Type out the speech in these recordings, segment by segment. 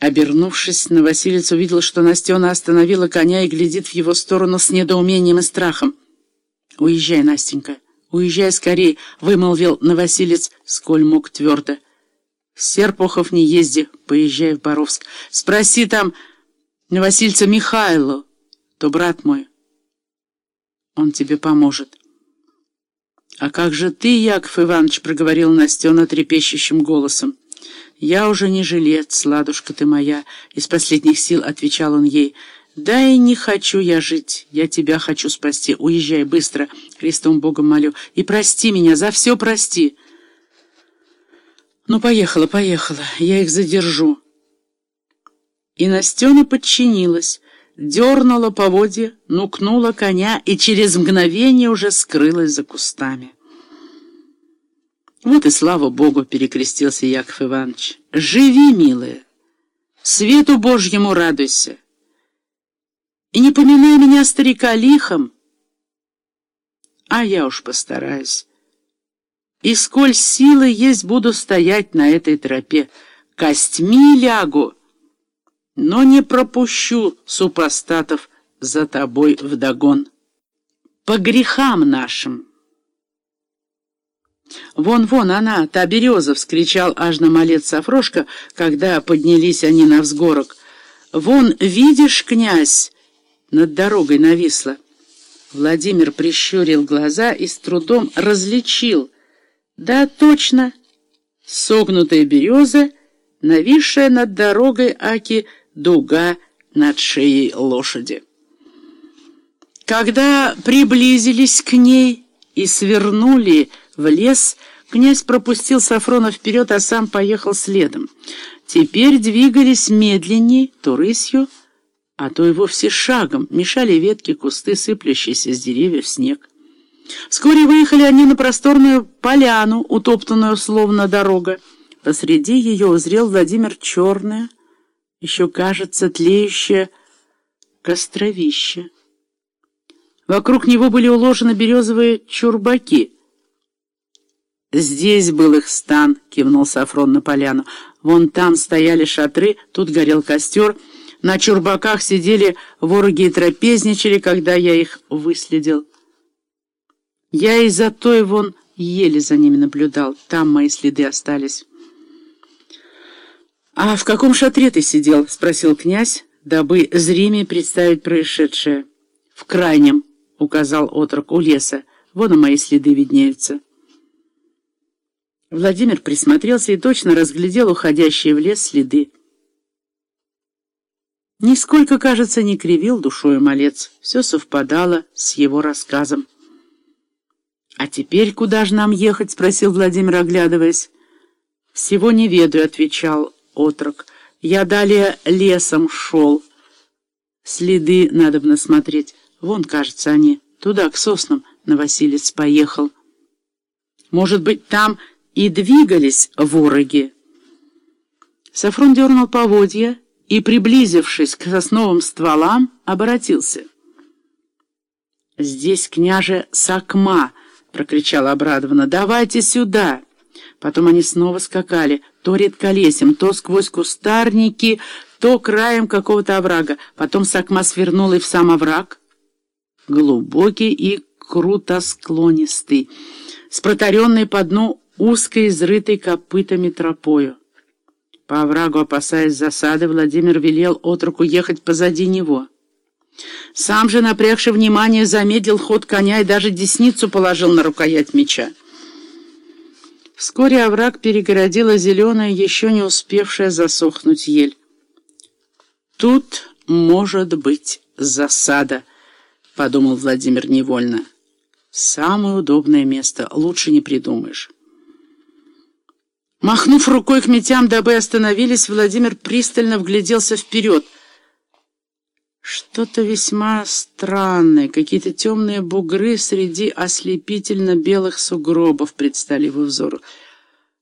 Обернувшись, Новосилец увидел, что Настена остановила коня и глядит в его сторону с недоумением и страхом. «Уезжай, Настенька, уезжай скорей», — вымолвил Новосилец, сколь мог твердо. «Серпухов не езди, поезжай в Боровск. Спроси там Новосильца Михайлу, то брат мой. Он тебе поможет». «А как же ты, Яков Иванович?» — проговорил Настена трепещущим голосом. «Я уже не жилец, ладушка ты моя», — из последних сил отвечал он ей. «Да и не хочу я жить, я тебя хочу спасти. Уезжай быстро, Христом Богом молю, и прости меня, за все прости». «Ну, поехала, поехала, я их задержу». И Настена подчинилась, дернула поводья, нукнула коня и через мгновение уже скрылась за кустами. Вот и слава Богу, перекрестился Яков Иванович. Живи, милая, свету Божьему радуйся. И не поминай меня старика лихом, а я уж постараюсь. И сколь силы есть, буду стоять на этой тропе. Костьми лягу, но не пропущу супостатов за тобой вдогон. По грехам нашим. «Вон-вон она, та береза!» — вскричал аж на малец Сафрошка, когда поднялись они на взгорок. «Вон, видишь, князь!» Над дорогой нависла. Владимир прищурил глаза и с трудом различил. «Да, точно! Согнутая береза, нависшая над дорогой Аки дуга над шеей лошади». Когда приблизились к ней и свернули, в лес, князь пропустил Сафрона вперед, а сам поехал следом. Теперь двигались медленнее, то рысью, а то и вовсе шагом, мешали ветки, кусты, сыплющиеся с деревьев снег. Вскоре выехали они на просторную поляну, утоптанную словно дорога. Посреди ее узрел Владимир черное, еще, кажется, тлеющее костровище. Вокруг него были уложены березовые чурбаки — «Здесь был их стан», — кивнул Сафрон на поляну. «Вон там стояли шатры, тут горел костер. На чурбаках сидели вороги и трапезничали, когда я их выследил. Я и за той вон еле за ними наблюдал. Там мои следы остались». «А в каком шатре ты сидел?» — спросил князь, дабы зрение представить происшедшее. «В крайнем», — указал отрок у леса. «Вон и мои следы виднеются». Владимир присмотрелся и точно разглядел уходящие в лес следы. Нисколько, кажется, не кривил душою малец. Все совпадало с его рассказом. «А теперь куда же нам ехать?» — спросил Владимир, оглядываясь. «Всего не ведаю», — отвечал отрок. «Я далее лесом шел. Следы надо бы насмотреть. Вон, кажется, они. Туда, к соснам, на Василец поехал. Может быть, там и двигались вороги. Сафрон дернул поводья и, приблизившись к сосновым стволам, обратился. «Здесь княже Сакма!» — прокричал обрадованно. «Давайте сюда!» Потом они снова скакали, то редколесем, то сквозь кустарники, то краем какого-то оврага. Потом Сакма свернул и в сам овраг, глубокий и крутосклонистый, с протаренной по дну узкой, изрытой копытами тропою. По оврагу, опасаясь засады, Владимир велел отруку ехать позади него. Сам же, напрягший внимание, замедлил ход коня и даже десницу положил на рукоять меча. Вскоре овраг перегородила зеленая, еще не успевшая засохнуть ель. «Тут может быть засада», — подумал Владимир невольно. «Самое удобное место, лучше не придумаешь». Махнув рукой к метям, дабы остановились, Владимир пристально вгляделся вперед. Что-то весьма странное, какие-то темные бугры среди ослепительно-белых сугробов предстали его взору.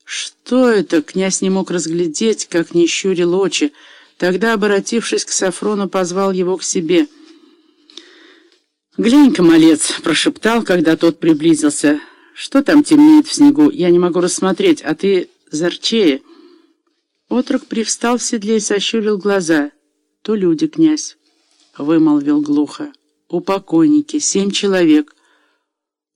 Что это? Князь не мог разглядеть, как не щурил очи. Тогда, обратившись к Сафрону, позвал его к себе. «Глянь-ка, малец!» — прошептал, когда тот приблизился. «Что там темнеет в снегу? Я не могу рассмотреть, а ты...» Зарчея. Отрок привстал в седле и сощурил глаза. «То люди, князь», — вымолвил глухо. «У покойники семь человек».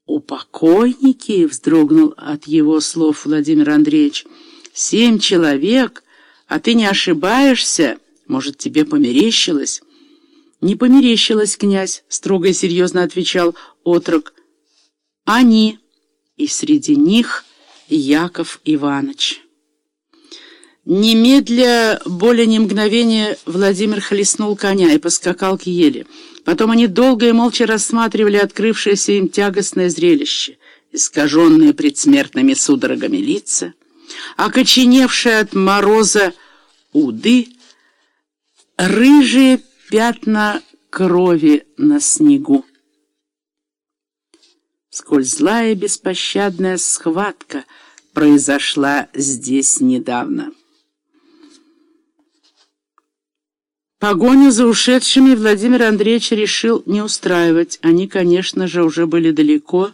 «У покойники?» — вздрогнул от его слов Владимир Андреевич. «Семь человек? А ты не ошибаешься? Может, тебе померещилось?» «Не померещилось, князь», — строго и серьезно отвечал отрок. «Они, и среди них Яков Иванович». Немедля, более ни мгновения, Владимир хлестнул коня и поскакал к еле. Потом они долго и молча рассматривали открывшееся им тягостное зрелище, искаженные предсмертными судорогами лица, окоченевшие от мороза уды, рыжие пятна крови на снегу. Сколь злая беспощадная схватка произошла здесь недавно. Погоню за ушедшими Владимир Андреевич решил не устраивать. Они, конечно же, уже были далеко,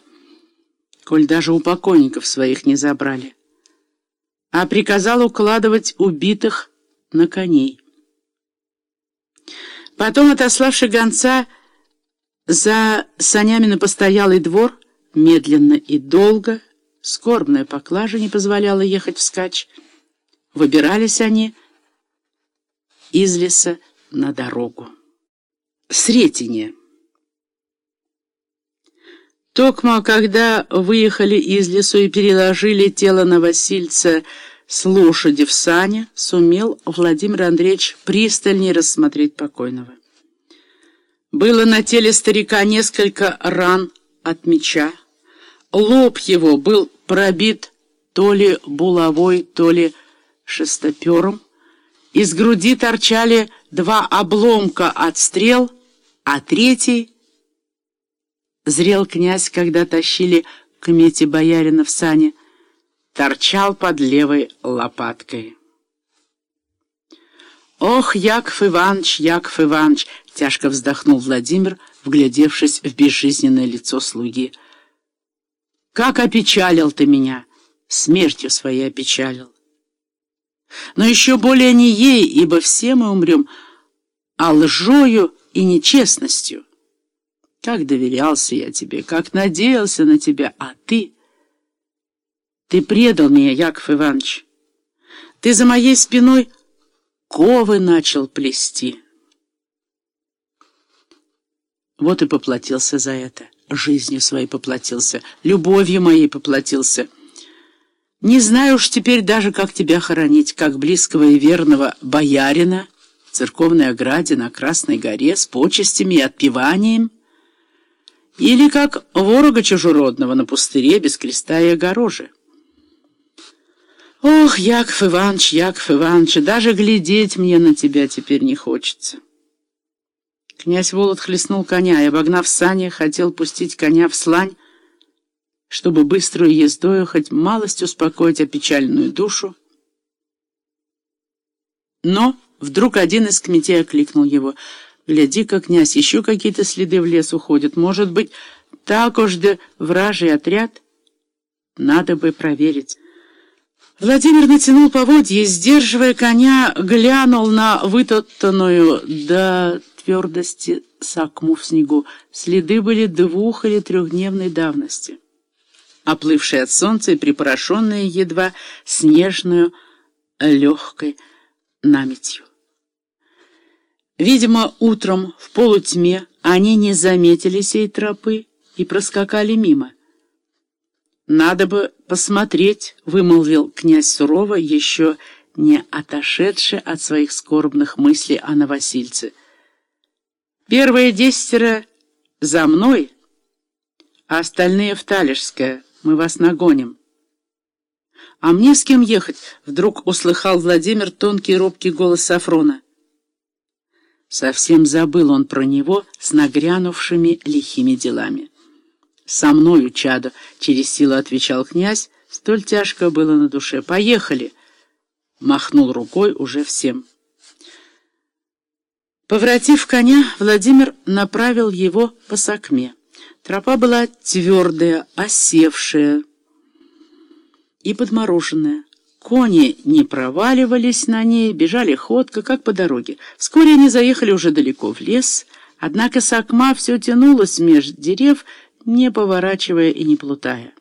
коль даже у покойников своих не забрали. А приказал укладывать убитых на коней. Потом, отославши гонца за санями на постоялый двор, медленно и долго, скорбная поклажа не позволяла ехать вскачь, выбирались они из леса, на дорогу. Сретение. Токма, когда выехали из лесу и переложили тело Новосильца с лошади в сане, сумел Владимир Андреевич пристальнее рассмотреть покойного. Было на теле старика несколько ран от меча. Лоб его был пробит то ли булавой, то ли шестопером. Из груди торчали два обломка от стрел, а третий зрел князь, когда тащили к мете боярина в сане, торчал под левой лопаткой. «Ох, Яков Иванович, Яков Иванович!» — тяжко вздохнул Владимир, вглядевшись в безжизненное лицо слуги. «Как опечалил ты меня! Смертью своей опечалил! Но еще более не ей, ибо все мы умрем, а лжою и нечестностью. Как доверялся я тебе, как надеялся на тебя, а ты... Ты предал меня, Яков Иванович. Ты за моей спиной ковы начал плести. Вот и поплатился за это. Жизнью своей поплатился, любовью моей поплатился. Не знаю уж теперь даже, как тебя хоронить, как близкого и верного боярина, церковной ограде на Красной горе с почестями и отпеванием, или как ворога чужеродного на пустыре без креста и огорожи. Ох, Яков Иванович, Яков Иванович, даже глядеть мне на тебя теперь не хочется. Князь Волод хлестнул коня и, обогнав сани, хотел пустить коня в слань, чтобы быструю ездою хоть малость успокоить опечаленную душу. Но... Вдруг один из кметей окликнул его. «Гляди-ка, князь, еще какие-то следы в лес уходят. Может быть, так уж да вражий отряд? Надо бы проверить». Владимир натянул поводья и, сдерживая коня, глянул на вытоптанную до твердости сакму в снегу. Следы были двух- или трехдневной давности, оплывшие от солнца и припорошенные едва снежную легкой наметью. Видимо, утром в полутьме они не заметили сей тропы и проскакали мимо. «Надо бы посмотреть», — вымолвил князь сурово, еще не отошедший от своих скорбных мыслей о Новосильце. «Первые десятеро за мной, а остальные в Талишское. Мы вас нагоним». «А мне с кем ехать?» — вдруг услыхал Владимир тонкий робкий голос Сафрона. Совсем забыл он про него с нагрянувшими лихими делами. «Со мною, чадо!» — через силу отвечал князь. Столь тяжко было на душе. «Поехали!» — махнул рукой уже всем. Повратив коня, Владимир направил его по сакме. Тропа была твердая, осевшая и подмороженная. Кони не проваливались на ней, бежали ходко, как по дороге. Вскоре они заехали уже далеко в лес, однако Сакма все тянулась меж дерев, не поворачивая и не плутая.